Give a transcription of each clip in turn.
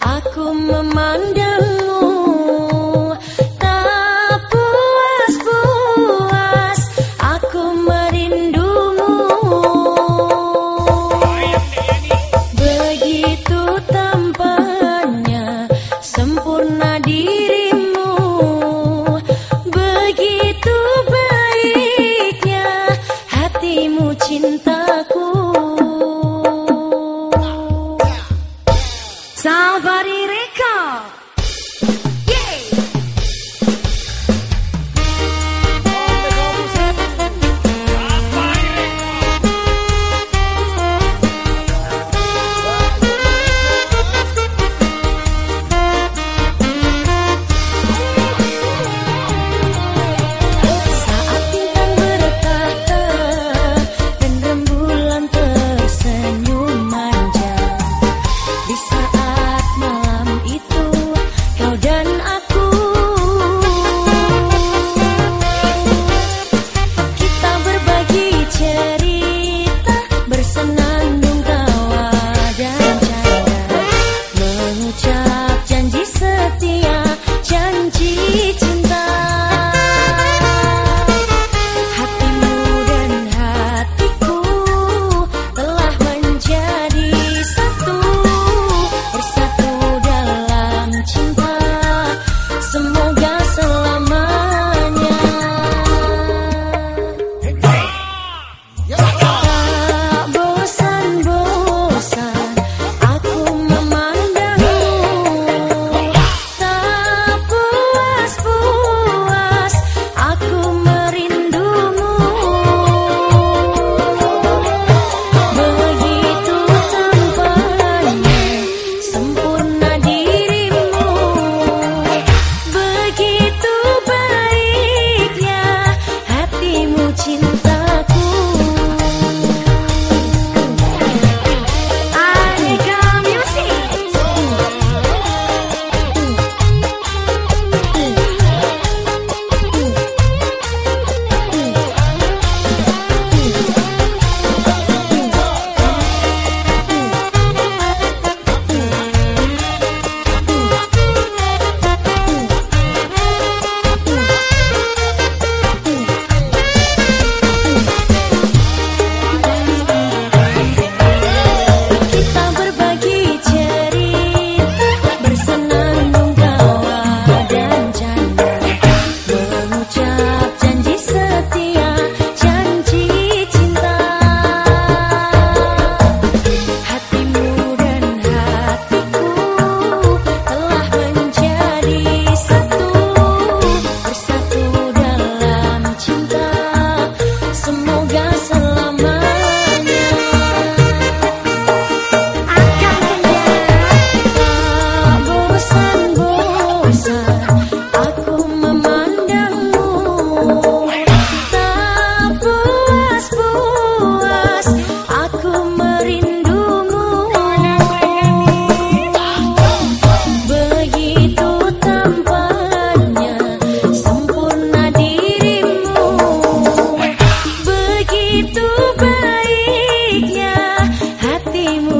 aku memandangmu tak puas-puas aku merindumu. Begitu tampaknya sempurna di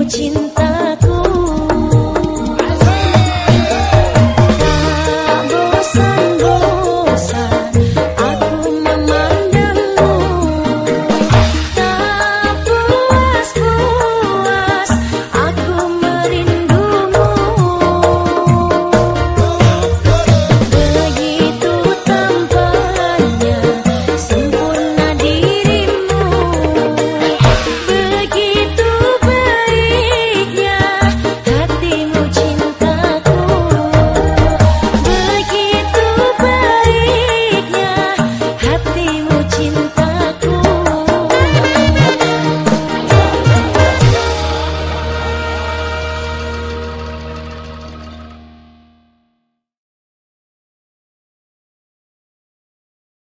情到。